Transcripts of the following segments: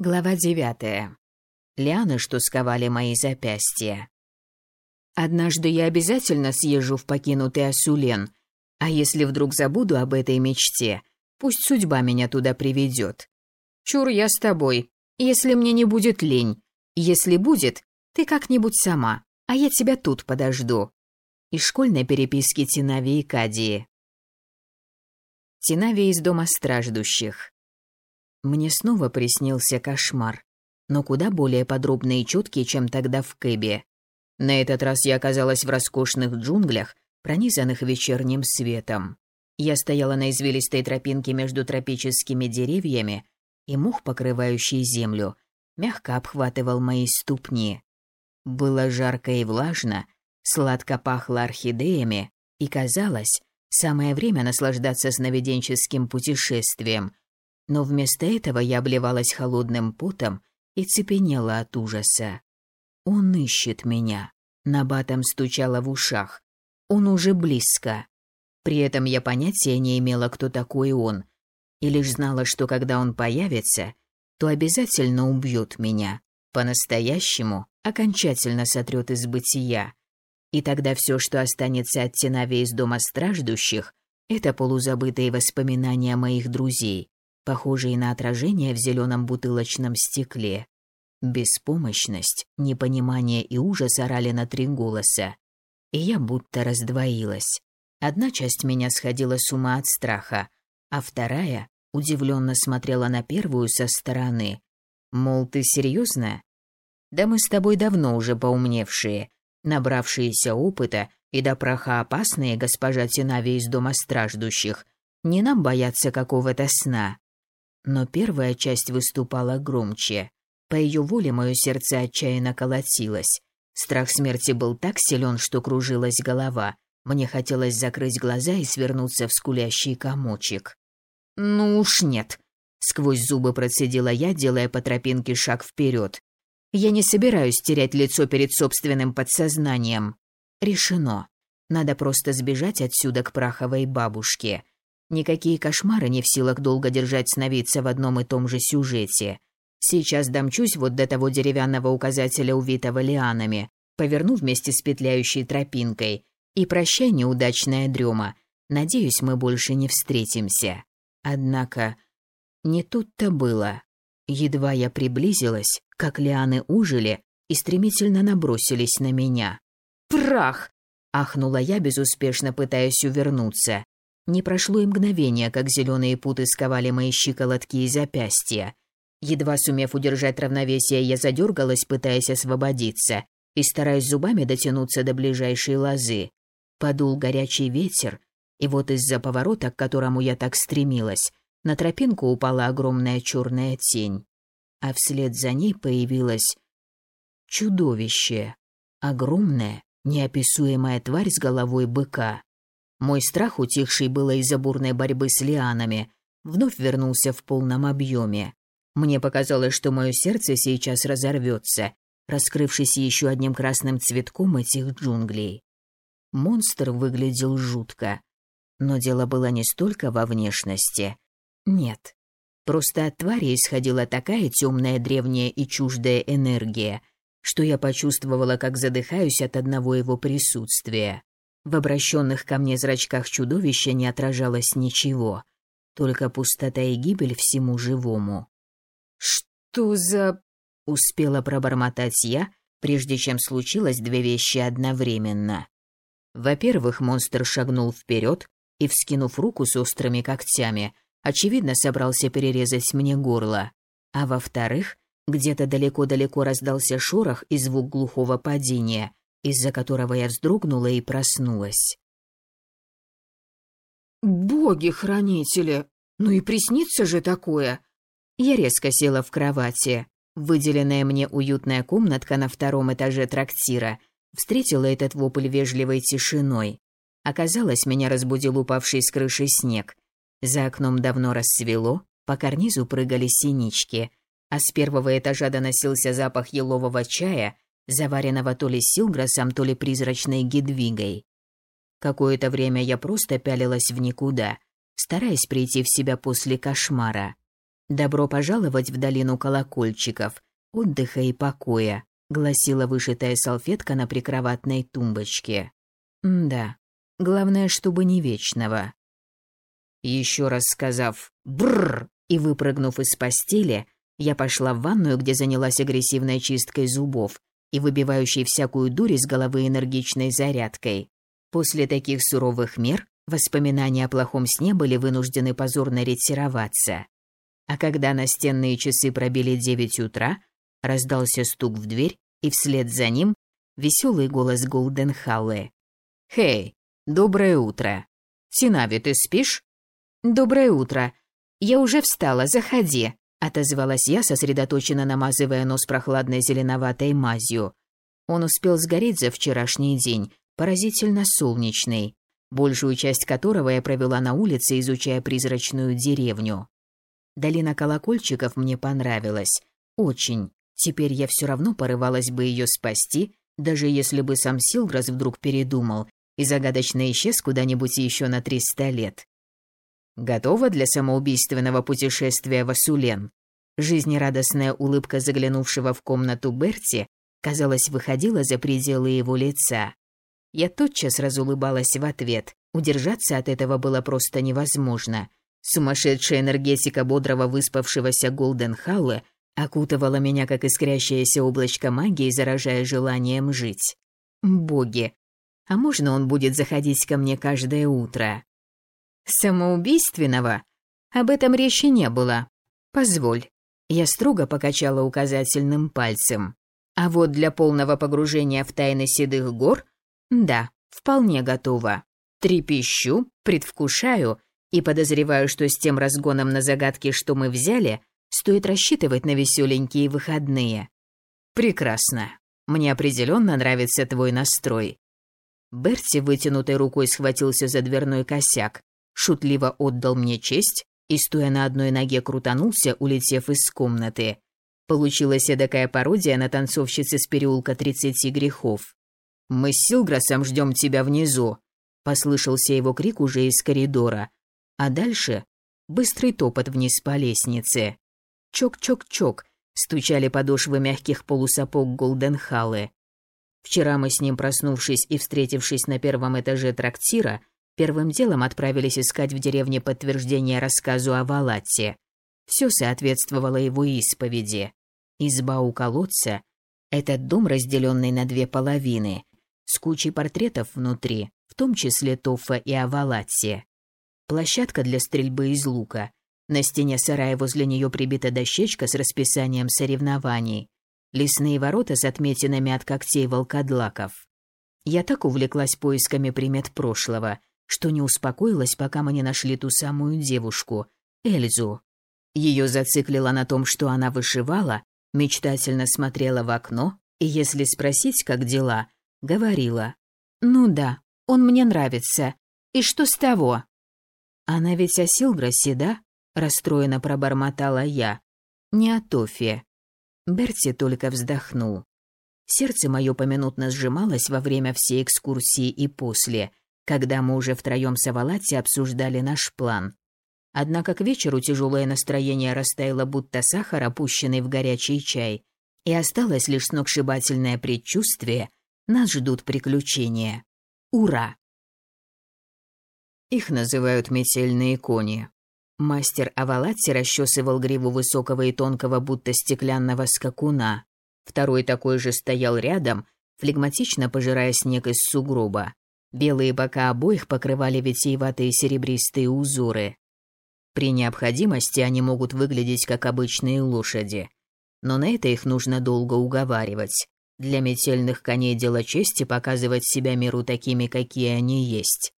Глава девятая. Лианы, что сковали мои запястья. Однажды я обязательно съезжу в покинутый Асулен, а если вдруг забуду об этой мечте, пусть судьба меня туда приведет. Чур, я с тобой, если мне не будет лень. Если будет, ты как-нибудь сама, а я тебя тут подожду. Из школьной переписки Тинави и Кадии. Тинави из дома страждущих. Мне снова приснился кошмар, но куда более подробный и четкий, чем тогда в Кэбе. На этот раз я оказалась в роскошных джунглях, пронизанных вечерним светом. Я стояла на извилистой тропинке между тропическими деревьями, и мух, покрывающий землю, мягко обхватывал мои ступни. Было жарко и влажно, сладко пахло орхидеями, и казалось, самое время наслаждаться сновиденческим путешествием — но вместо этого я обливалась холодным потом и цепенела от ужаса. Он ищет меня. Набатом стучала в ушах. Он уже близко. При этом я понятия не имела, кто такой он, и лишь знала, что когда он появится, то обязательно убьет меня. По-настоящему окончательно сотрет из бытия. И тогда все, что останется от Тенави из дома страждущих, это полузабытые воспоминания моих друзей, похожие на отражение в зеленом бутылочном стекле. Беспомощность, непонимание и ужас орали на три голоса. И я будто раздвоилась. Одна часть меня сходила с ума от страха, а вторая удивленно смотрела на первую со стороны. Мол, ты серьезно? Да мы с тобой давно уже поумневшие, набравшиеся опыта и до праха опасные госпожа Тинави из дома страждущих. Не нам бояться какого-то сна. Но первая часть выступала громче. По ее воле мое сердце отчаянно колотилось. Страх смерти был так силен, что кружилась голова. Мне хотелось закрыть глаза и свернуться в скулящий комочек. «Ну уж нет», — сквозь зубы процедила я, делая по тропинке шаг вперед. «Я не собираюсь терять лицо перед собственным подсознанием. Решено. Надо просто сбежать отсюда к праховой бабушке. Никакие кошмары не в силах долго держать сновидца в одном и том же сюжете. Сейчас домчусь вот до того деревянного указателя, увитого лианами, поверну вместе с петляющей тропинкой. И прощай, неудачная дрема. Надеюсь, мы больше не встретимся. Однако не тут-то было. Едва я приблизилась, как лианы ужили и стремительно набросились на меня. «Прах!» — ахнула я, безуспешно пытаясь увернуться. Не прошло и мгновения, как зеленые путы сковали мои щиколотки и запястья. Едва сумев удержать равновесие, я задергалась, пытаясь освободиться, и стараясь зубами дотянуться до ближайшей лозы. Подул горячий ветер, и вот из-за поворота, к которому я так стремилась, на тропинку упала огромная черная тень. А вслед за ней появилось чудовище. Огромная, неописуемая тварь с головой быка. Мой страх, утихший было из-за бурной борьбы с лианами, вновь вернулся в полном объеме. Мне показалось, что мое сердце сейчас разорвется, раскрывшись еще одним красным цветком этих джунглей. Монстр выглядел жутко. Но дело было не столько во внешности. Нет. Просто от твари исходила такая темная, древняя и чуждая энергия, что я почувствовала, как задыхаюсь от одного его присутствия. В обращенных ко мне зрачках чудовища не отражалось ничего, только пустота и гибель всему живому. «Что за...» — успела пробормотать я, прежде чем случилось две вещи одновременно. Во-первых, монстр шагнул вперед и, вскинув руку с острыми когтями, очевидно собрался перерезать мне горло. А во-вторых, где-то далеко-далеко раздался шорох и звук глухого падения, из-за которого я вздрогнула и проснулась. «Боги-хранители! Ну и приснится же такое!» Я резко села в кровати. Выделенная мне уютная комнатка на втором этаже трактира встретила этот вопль вежливой тишиной. Оказалось, меня разбудил упавший с крыши снег. За окном давно рассвело, по карнизу прыгали синички, а с первого этажа доносился запах елового чая заваренного то ли Силграсом, то ли призрачной Гедвигой. Какое-то время я просто пялилась в никуда, стараясь прийти в себя после кошмара. «Добро пожаловать в долину колокольчиков, отдыха и покоя», гласила вышитая салфетка на прикроватной тумбочке. М да, главное, чтобы не вечного. Еще раз сказав «бррр» и выпрыгнув из постели, я пошла в ванную, где занялась агрессивной чисткой зубов и выбивающей всякую дурь из головы энергичной зарядкой. После таких суровых мер воспоминания о плохом сне были вынуждены позорно ретироваться. А когда настенные часы пробили девять утра, раздался стук в дверь, и вслед за ним веселый голос Голден Халлы. «Хей, доброе утро. Синави, ты спишь?» «Доброе утро. Я уже встала, заходи», — отозвалась я, сосредоточенно намазывая нос прохладной зеленоватой мазью. Он успел сгореть за вчерашний день, поразительно солнечный, большую часть которого я провела на улице, изучая призрачную деревню. Долина колокольчиков мне понравилась. Очень. Теперь я все равно порывалась бы ее спасти, даже если бы сам Силграс вдруг передумал и загадочно исчез куда-нибудь еще на триста лет. Готова для самоубийственного путешествия в Асулен? Жизнерадостная улыбка заглянувшего в комнату Берти, казалось, выходила за пределы его лица. Я тотчас разулыбалась в ответ. Удержаться от этого было просто невозможно. Сумасшедшая энергетика бодрого выспавшегося Голденхаула окутывала меня, как искрящееся облачко магии, заражая желанием жить. Боги! А можно он будет заходить ко мне каждое утро? Самоубийственного? Об этом речи не было. Позволь. Я строго покачала указательным пальцем. А вот для полного погружения в тайны седых гор, да, вполне готова. Трепещу, предвкушаю и подозреваю, что с тем разгоном на загадки, что мы взяли, стоит рассчитывать на веселенькие выходные. Прекрасно. Мне определенно нравится твой настрой. Берти вытянутой рукой схватился за дверной косяк, шутливо отдал мне честь и, стоя на одной ноге, крутанулся, улетев из комнаты. Получилась эдакая пародия на танцовщицы с переулка тридцати грехов. «Мы с Силграсом ждем тебя внизу», — послышался его крик уже из коридора, а дальше быстрый топот вниз по лестнице. Чок-чок-чок стучали подошвы мягких полусапог Голденхаллы. Вчера мы с ним, проснувшись и встретившись на первом этаже трактира, первым делом отправились искать в деревне подтверждение рассказу о Валатте. Все соответствовало его исповеди. Изба у колодца — этот дом, разделенный на две половины, с кучей портретов внутри, в том числе Тоффа и Авалатти площадка для стрельбы из лука. На стене сарая возле нее прибита дощечка с расписанием соревнований. Лесные ворота с отметинами от когтей волкодлаков. Я так увлеклась поисками примет прошлого, что не успокоилась, пока мы не нашли ту самую девушку, Эльзу. Ее зациклило на том, что она вышивала, мечтательно смотрела в окно и, если спросить, как дела, говорила. «Ну да, он мне нравится. И что с того?» «Она ведь о Силграсе, да?» – расстроенно пробормотала я. «Не о Тофе». Берти только вздохнул. Сердце мое поминутно сжималось во время всей экскурсии и после, когда мы уже втроем с Авалати обсуждали наш план. Однако к вечеру тяжелое настроение растаяло, будто сахар, опущенный в горячий чай, и осталось лишь сногсшибательное предчувствие – нас ждут приключения. Ура! Их называют метельные кони. Мастер Авалатти расчесывал гриву высокого и тонкого, будто стеклянного скакуна. Второй такой же стоял рядом, флегматично пожирая снег из сугроба. Белые бока обоих покрывали витиеватые серебристые узоры. При необходимости они могут выглядеть как обычные лошади. Но на это их нужно долго уговаривать. Для метельных коней дело чести показывать себя миру такими, какие они есть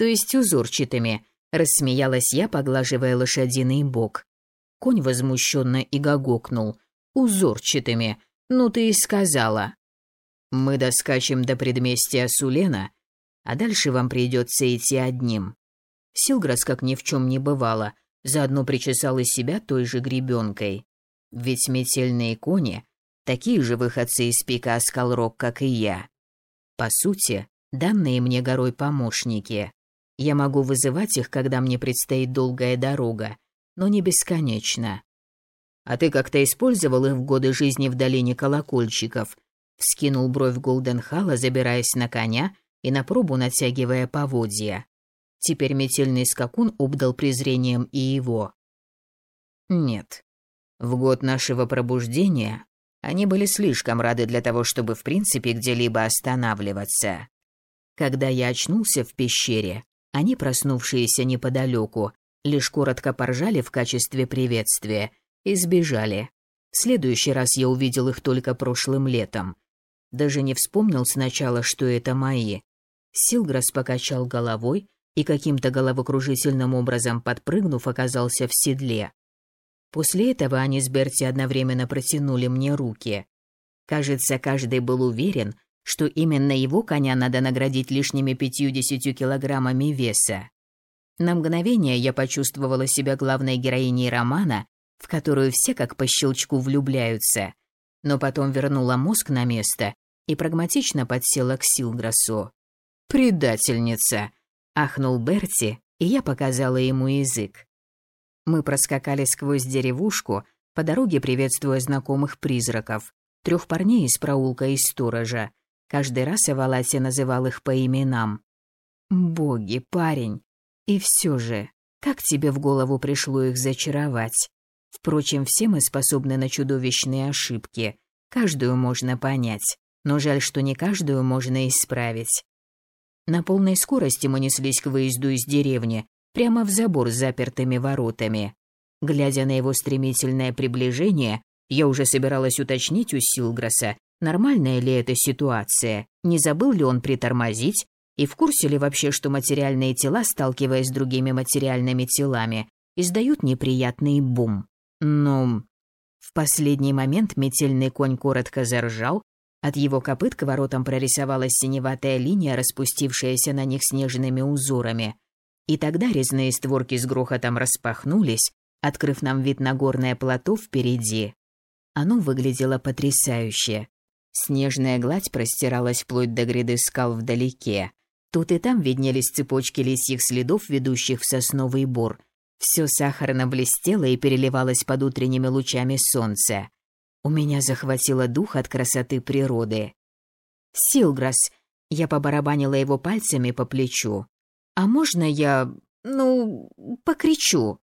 то есть узорчатыми, рассмеялась я, поглаживая лошадиный бок. Конь возмущенно и гогокнул. Узорчатыми, ну ты и сказала. Мы доскачем до предместья Сулена, а дальше вам придется идти одним. Силграс, как ни в чем не бывало, заодно причесал и себя той же гребенкой. Ведь метельные кони — такие же выходцы из пика Аскалрок, как и я. По сути, данные мне горой помощники. Я могу вызывать их, когда мне предстоит долгая дорога, но не бесконечно. А ты как-то использовал их в годы жизни в долине колокольчиков? Вскинул бровь Голденхала, забираясь на коня и на пробу натягивая поводья. Теперь метельный скакун обдал презрением и его. Нет. В год нашего пробуждения они были слишком рады для того, чтобы в принципе где-либо останавливаться. Когда я очнулся в пещере, они, проснувшиеся неподалеку, лишь коротко поржали в качестве приветствия и сбежали. В следующий раз я увидел их только прошлым летом. Даже не вспомнил сначала, что это мои. Силграс покачал головой и каким-то головокружительным образом подпрыгнув, оказался в седле. После этого они с Берти одновременно протянули мне руки. Кажется, каждый был уверен, что именно его коня надо наградить лишними пятью-десятью килограммами веса. На мгновение я почувствовала себя главной героиней романа, в которую все как по щелчку влюбляются, но потом вернула мозг на место и прагматично подсела к Силграсу. «Предательница!» — ахнул Берти, и я показала ему язык. Мы проскакали сквозь деревушку, по дороге приветствуя знакомых призраков, трех парней из проулка и сторожа. Каждый раз Эвалати называл их по именам. «Боги, парень, и все же, как тебе в голову пришло их зачаровать? Впрочем, все мы способны на чудовищные ошибки. Каждую можно понять, но жаль, что не каждую можно исправить. На полной скорости мы неслись к выезду из деревни, прямо в забор с запертыми воротами. Глядя на его стремительное приближение, я уже собиралась уточнить у Силграса, нормальная ли эта ситуация, не забыл ли он притормозить, и в курсе ли вообще, что материальные тела, сталкиваясь с другими материальными телами, издают неприятный бум? Но... В последний момент метельный конь коротко заржал, от его копыт к воротам прорисовалась синеватая линия, распустившаяся на них снежными узорами. И тогда резные створки с грохотом распахнулись, открыв нам вид на горное плато впереди. Оно выглядело потрясающе. Снежная гладь простиралась вплоть до гряды скал вдалеке. Тут и там виднелись цепочки лисьих следов, ведущих в сосновый бор. Все сахарно блестело и переливалось под утренними лучами солнца. У меня захватило дух от красоты природы. «Силграс», я побарабанила его пальцами по плечу. «А можно я, ну, покричу?»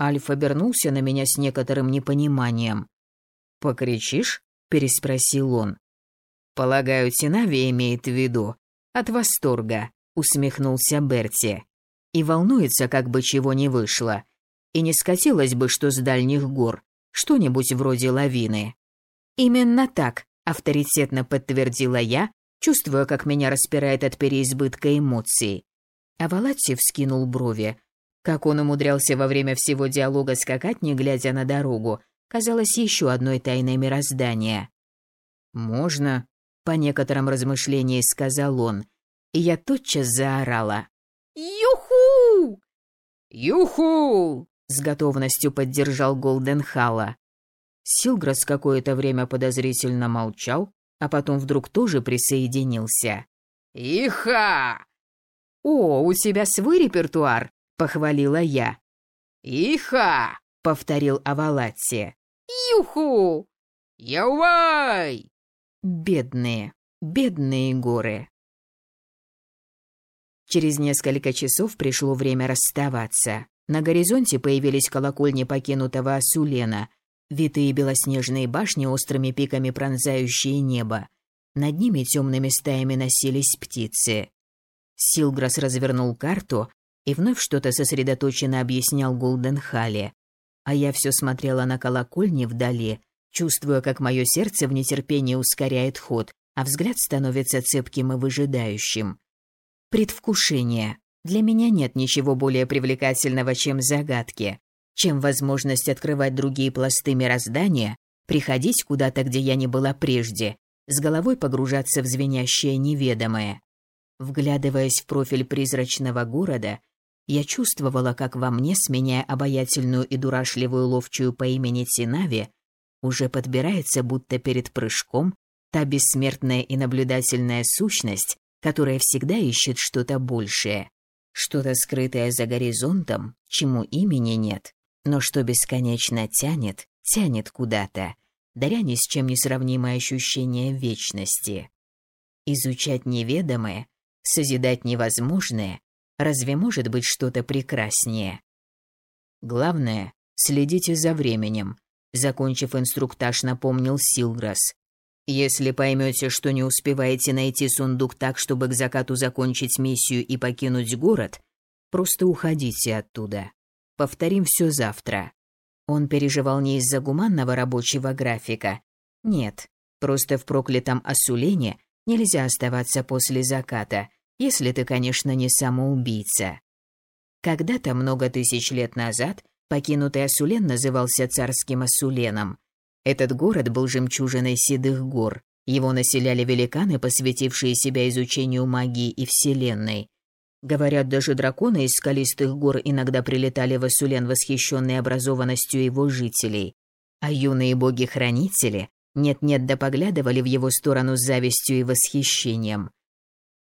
Альф обернулся на меня с некоторым непониманием. «Покричишь?» – переспросил он. «Полагаю, Тинави имеет в виду, от восторга, усмехнулся Берти. И волнуется, как бы чего не вышло. И не скатилось бы, что с дальних гор, что-нибудь вроде лавины. Именно так, авторитетно подтвердила я, чувствуя, как меня распирает от переизбытка эмоций. А Валатти вскинул брови. Как он умудрялся во время всего диалога скакать, не глядя на дорогу, казалось еще одной тайной мироздания. «Можно», по некоторым размышлениям сказал он, и я тотчас заорала. «Юху!» «Юху!» — с готовностью поддержал Голденхала. Силграс какое-то время подозрительно молчал, а потом вдруг тоже присоединился. «Иха!» «О, у тебя свой репертуар!» — похвалила я. «Иха!» — повторил Авалатти. «Юху!» «Яувай!» Бедные, бедные горы. Через несколько часов пришло время расставаться. На горизонте появились колокольни покинутого Асулена, витые белоснежные башни острыми пиками пронзающие небо. Над ними темными стаями носились птицы. Силграс развернул карту и вновь что-то сосредоточенно объяснял Голденхале. А я все смотрела на колокольни вдали, чувствуя, как мое сердце в нетерпении ускоряет ход, а взгляд становится цепким и выжидающим. Предвкушение. Для меня нет ничего более привлекательного, чем загадки, чем возможность открывать другие пласты мироздания, приходить куда-то, где я не была прежде, с головой погружаться в звенящее неведомое. Вглядываясь в профиль призрачного города, я чувствовала, как во мне, сменяя обаятельную и дурашливую ловчую по имени Тинави, уже подбирается будто перед прыжком та бессмертная и наблюдательная сущность, которая всегда ищет что-то большее, что-то скрытое за горизонтом, чему имени нет, но что бесконечно тянет, тянет куда-то, даря ни с чем не сравнимое ощущение вечности. Изучать неведомое, созидать невозможное, разве может быть что-то прекраснее? Главное, следите за временем, закончив инструктаж, напомнил Силграс. Если поймете, что не успеваете найти сундук так, чтобы к закату закончить миссию и покинуть город, просто уходите оттуда. Повторим все завтра. Он переживал не из-за гуманного рабочего графика. Нет, просто в проклятом Асулене нельзя оставаться после заката, если ты, конечно, не самоубийца. Когда-то, много тысяч лет назад, покинутый Асулен назывался царским Асуленом. Этот город был жемчужиной седых гор. Его населяли великаны, посвятившие себя изучению магии и Вселенной. Говорят, даже драконы из скалистых гор иногда прилетали в Асулен, восхищенные образованностью его жителей. А юные боги-хранители нет-нет да поглядывали в его сторону с завистью и восхищением.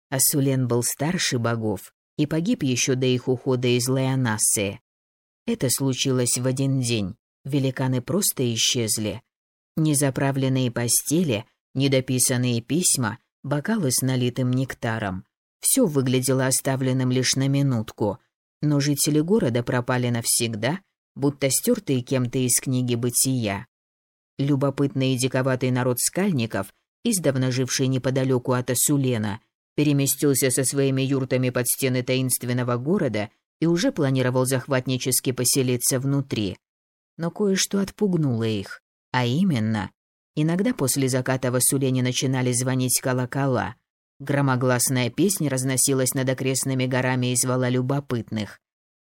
Асулен был старше богов и погиб еще до их ухода из Леонассы. Это случилось в один день. Великаны просто исчезли. Незаправленные постели, недописанные письма, бокалы с налитым нектаром. Все выглядело оставленным лишь на минутку, но жители города пропали навсегда, будто стертые кем-то из книги бытия. Любопытный и диковатый народ скальников, издавна живший неподалеку от Асулена, переместился со своими юртами под стены таинственного города и уже планировал захватнически поселиться внутри. Но кое-что отпугнуло их, а именно, иногда после заката в Асулене начинали звонить колокола. Громогласная песня разносилась над окрестными горами и звала любопытных.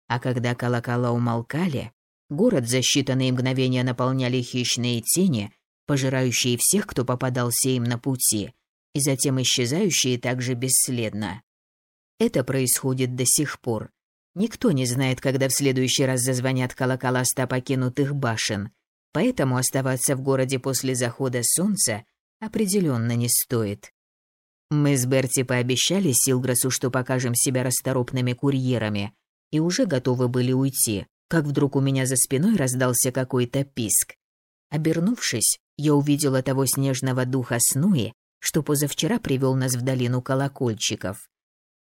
А когда колокола умолкали, город за считанные мгновения наполняли хищные тени, пожирающие всех, кто попадался им на пути, и затем исчезающие также бесследно. Это происходит до сих пор. Никто не знает, когда в следующий раз зазвонят колокола ста покинутых башен, поэтому оставаться в городе после захода солнца определенно не стоит. Мы с Берти пообещали Силграсу, что покажем себя расторопными курьерами, и уже готовы были уйти, как вдруг у меня за спиной раздался какой-то писк. Обернувшись, я увидела того снежного духа Снуи, что позавчера привел нас в долину колокольчиков.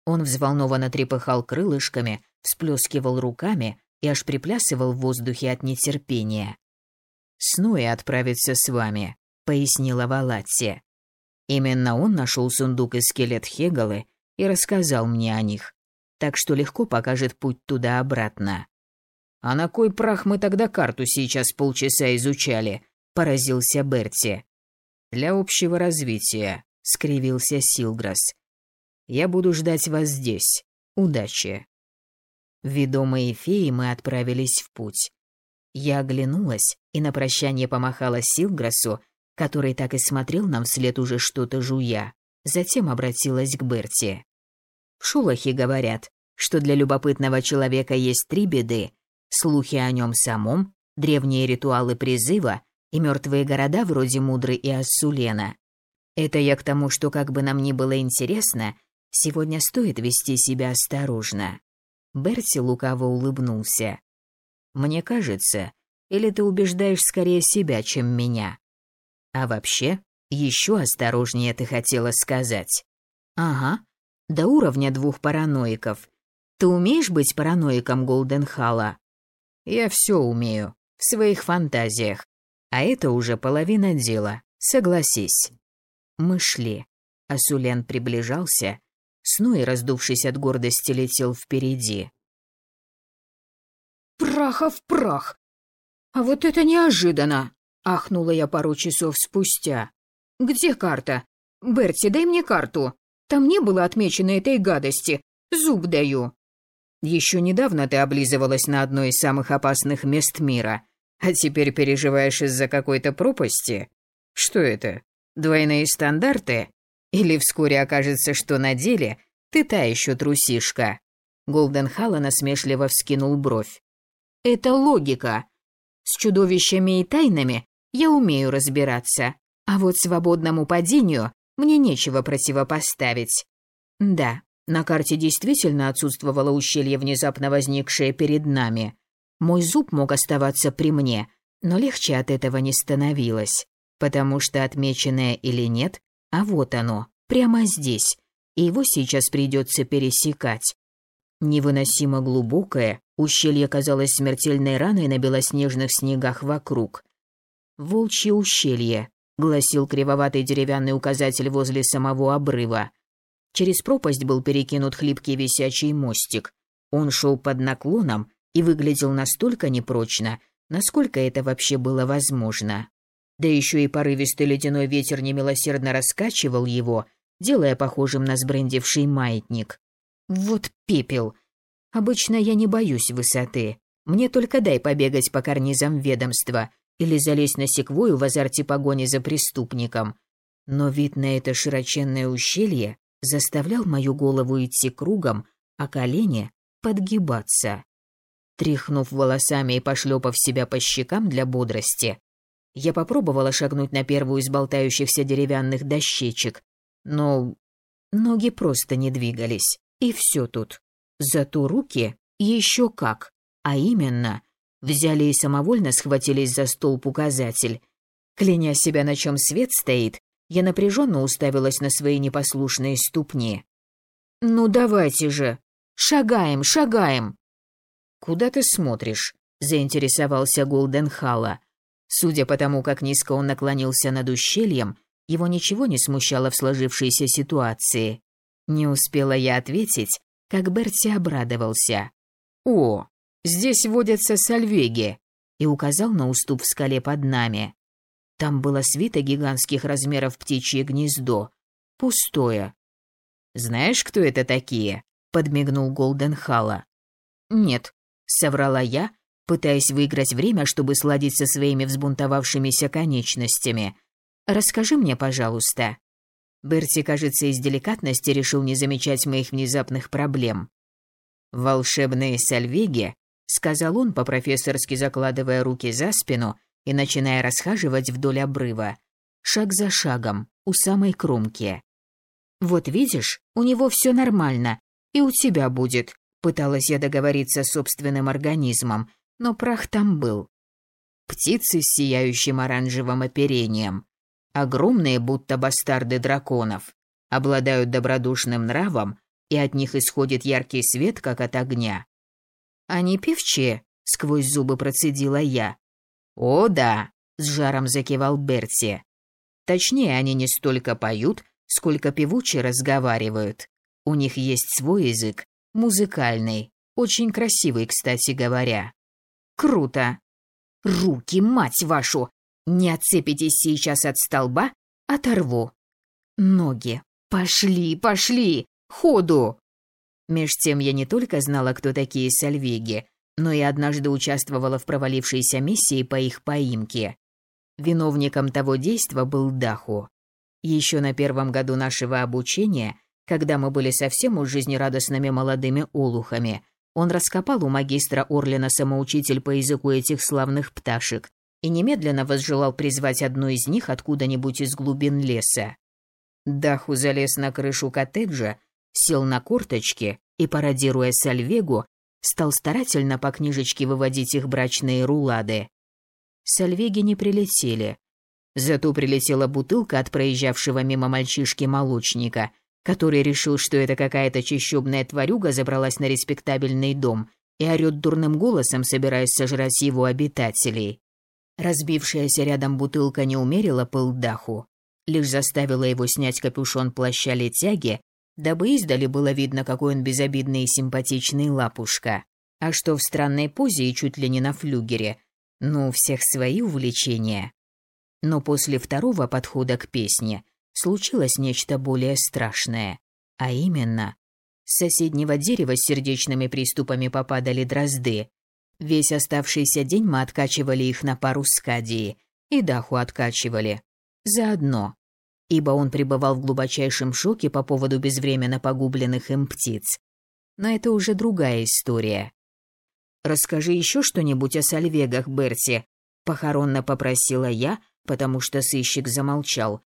Он взволнованно трепыхал крылышками, всплескивал руками и аж приплясывал в воздухе от нетерпения. «Снуи отправится с вами», — пояснила Валатти. Именно он нашел сундук и скелет Хегалы и рассказал мне о них, так что легко покажет путь туда-обратно. «А на кой прах мы тогда карту сейчас полчаса изучали?» – поразился Берти. «Для общего развития», – скривился Силграс. «Я буду ждать вас здесь. Удачи». Ведомые феи мы отправились в путь. Я оглянулась и на прощание помахала Силграсу, который так и смотрел нам вслед уже что-то жуя. Затем обратилась к Берти. В Шулахе говорят, что для любопытного человека есть три беды: слухи о нем самом, древние ритуалы призыва и мертвые города вроде Мудры и Ассулена. Это я к тому, что как бы нам ни было интересно, сегодня стоит вести себя осторожно. Берти лукаво улыбнулся. Мне кажется, или ты убеждаешь скорее себя, чем меня? А вообще, еще осторожнее ты хотела сказать. Ага, до уровня двух параноиков. Ты умеешь быть параноиком Голденхала? Я все умею, в своих фантазиях. А это уже половина дела, согласись. Мы шли. Асулен приближался. Снуи, раздувшись от гордости, летел впереди. «Праха в прах! А вот это неожиданно!» Ахнула я пару часов спустя. «Где карта? Берти, дай мне карту. Там не было отмечено этой гадости. Зуб даю». Еще недавно ты облизывалась на одной из самых опасных мест мира, а теперь переживаешь из-за какой-то пропасти? Что это? Двойные стандарты? Или вскоре окажется, что на деле ты та еще трусишка?» Голден Халла насмешливо вскинул бровь. «Это логика. С чудовищами и тайнами я умею разбираться, а вот свободному падению мне нечего противопоставить. Да, на карте действительно отсутствовало ущелье, внезапно возникшее перед нами. Мой зуб мог оставаться при мне, но легче от этого не становилось, потому что отмеченное или нет, а вот оно, прямо здесь, и его сейчас придется пересекать. Невыносимо глубокое, ущелье казалось смертельной раной на белоснежных снегах вокруг. «Волчье ущелье», — гласил кривоватый деревянный указатель возле самого обрыва. Через пропасть был перекинут хлипкий висячий мостик. Он шел под наклоном и выглядел настолько непрочно, насколько это вообще было возможно. Да еще и порывистый ледяной ветер немилосердно раскачивал его, делая похожим на сбрендивший маятник. Вот пепел. Обычно я не боюсь высоты. Мне только дай побегать по карнизам ведомства или залезть на секвою в азарте погони за преступником. Но вид на это широченное ущелье заставлял мою голову идти кругом, а колени подгибаться. Тряхнув волосами и пошлепав себя по щекам для бодрости, я попробовала шагнуть на первую из болтающихся деревянных дощечек, но ноги просто не двигались, и все тут. Зато руки еще как, а именно, взяли и самовольно схватились за столб-указатель. Кляня себя, на чем свет стоит, я напряженно уставилась на свои непослушные ступни. «Ну давайте же! Шагаем, шагаем!» «Куда ты смотришь?» — заинтересовался Голденхала. Судя по тому, как низко он наклонился над ущельем, его ничего не смущало в сложившейся ситуации. Не успела я ответить, как Берти обрадовался. «О, здесь водятся сальвеги!» и указал на уступ в скале под нами. Там было свито гигантских размеров птичье гнездо. Пустое. «Знаешь, кто это такие?» — подмигнул Голденхала. «Нет», — соврала я, пытаясь выиграть время, чтобы сладить со своими взбунтовавшимися конечностями. «Расскажи мне, пожалуйста». Берти, кажется, из деликатности решил не замечать моих внезапных проблем. «Волшебные сальвеги», — сказал он, по-профессорски закладывая руки за спину и начиная расхаживать вдоль обрыва, шаг за шагом, у самой кромки. «Вот видишь, у него все нормально, и у тебя будет», — пыталась я договориться с собственным организмом, но прах там был. Птицы с сияющим оранжевым оперением, огромные, будто бастарды драконов, обладают добродушным нравом, и от них исходит яркий свет, как от огня. «Они певчие?» — сквозь зубы процедила я. «О, да!» — с жаром закивал Берти. Точнее, они не столько поют, сколько певуче разговаривают. У них есть свой язык, музыкальный, очень красивый, кстати говоря. Круто. Руки, мать вашу! Не отцепитесь сейчас от столба, оторву. Ноги. Пошли, пошли! Ходу! Меж тем я не только знала, кто такие сальвеги, но и однажды участвовала в провалившейся миссии по их поимке. Виновником того действа был Даху. Еще на первом году нашего обучения, когда мы были совсем уж жизнерадостными молодыми олухами, он раскопал у магистра Орлина самоучитель по языку этих славных пташек и немедленно возжелал призвать одну из них откуда-нибудь из глубин леса. Даху залез на крышу коттеджа, сел на корточки и, пародируя Сальвегу, стал старательно по книжечке выводить их брачные рулады. Сальвеги не прилетели. Зато прилетела бутылка от проезжавшего мимо мальчишки-молочника, который решил, что это какая-то чищебная тварюга забралась на респектабельный дом и орёт дурным голосом, собираясь сожрать его обитателей. Разбившаяся рядом бутылка не умерила пыл даху, лишь заставила его снять капюшон плаща летяги дабы издали было видно, какой он безобидный и симпатичный лапушка. А что в странной позе и чуть ли не на флюгере. Ну, у всех свои увлечения. Но после второго подхода к песне случилось нечто более страшное. А именно, с соседнего дерева с сердечными приступами попадали дрозды. Весь оставшийся день мы откачивали их на пару скадии. И даху откачивали. Заодно ибо он пребывал в глубочайшем шоке по поводу безвременно погубленных им птиц. Но это уже другая история. «Расскажи еще что-нибудь о Сальвегах, Берти», — похоронно попросила я, потому что сыщик замолчал.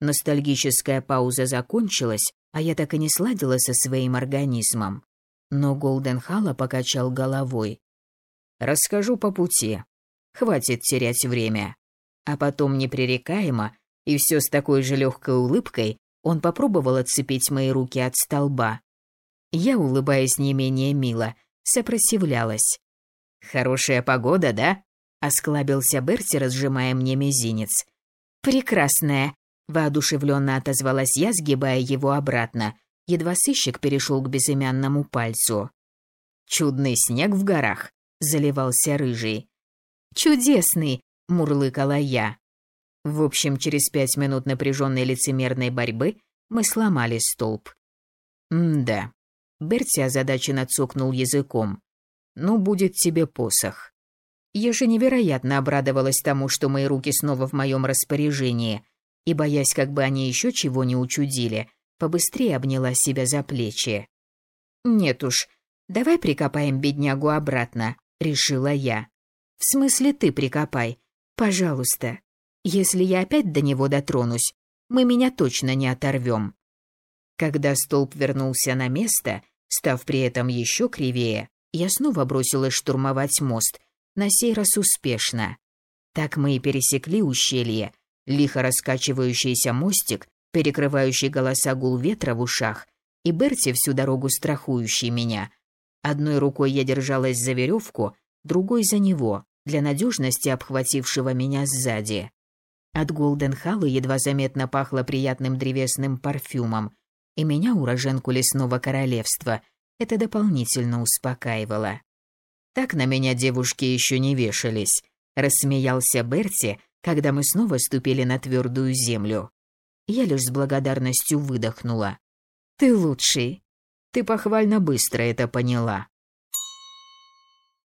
Ностальгическая пауза закончилась, а я так и не сладила со своим организмом. Но Голден Халла покачал головой. Расскажу по пути. Хватит терять время. А потом непререкаемо и все с такой же легкой улыбкой он попробовал отцепить мои руки от столба. Я, улыбаясь не менее мило, сопротивлялась. «Хорошая погода, да?» — осклабился Берти, разжимая мне мизинец. «Прекрасная!» — воодушевленно отозвалась я, сгибая его обратно. Едва сыщик перешел к безымянному пальцу. «Чудный снег в горах», — заливался рыжий. «Чудесный!» — мурлыкала я. В общем, через пять минут напряженной лицемерной борьбы мы сломали столб. М-да. Берти озадаченно цокнул языком. «Ну, будет тебе посох». Я же невероятно обрадовалась тому, что мои руки снова в моем распоряжении, и, боясь, как бы они еще чего не учудили, побыстрее обняла себя за плечи. «Нет уж, давай прикопаем беднягу обратно», — решила я. «В смысле ты прикопай? Пожалуйста. Если я опять до него дотронусь, мы меня точно не оторвем». Когда столб вернулся на место, став при этом еще кривее, я снова бросилась штурмовать мост, на сей раз успешно. Так мы и пересекли ущелье, лихо раскачивающийся мостик, перекрывающий голоса гул ветра в ушах, и Берти всю дорогу страхующий меня. Одной рукой я держалась за веревку, другой за него, для надежности обхватившего меня сзади. От Голденхалла едва заметно пахло приятным древесным парфюмом, и меня, уроженку лесного королевства, это дополнительно успокаивало. Так на меня девушки еще не вешались, рассмеялся Берти, когда мы снова ступили на твердую землю. Я лишь с благодарностью выдохнула. Ты лучший. Ты похвально быстро это поняла.